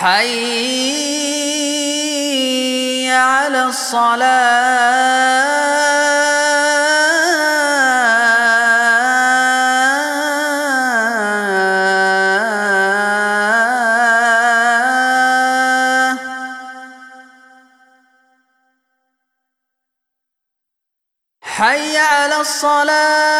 حي على الصلاه حي علي الصلاه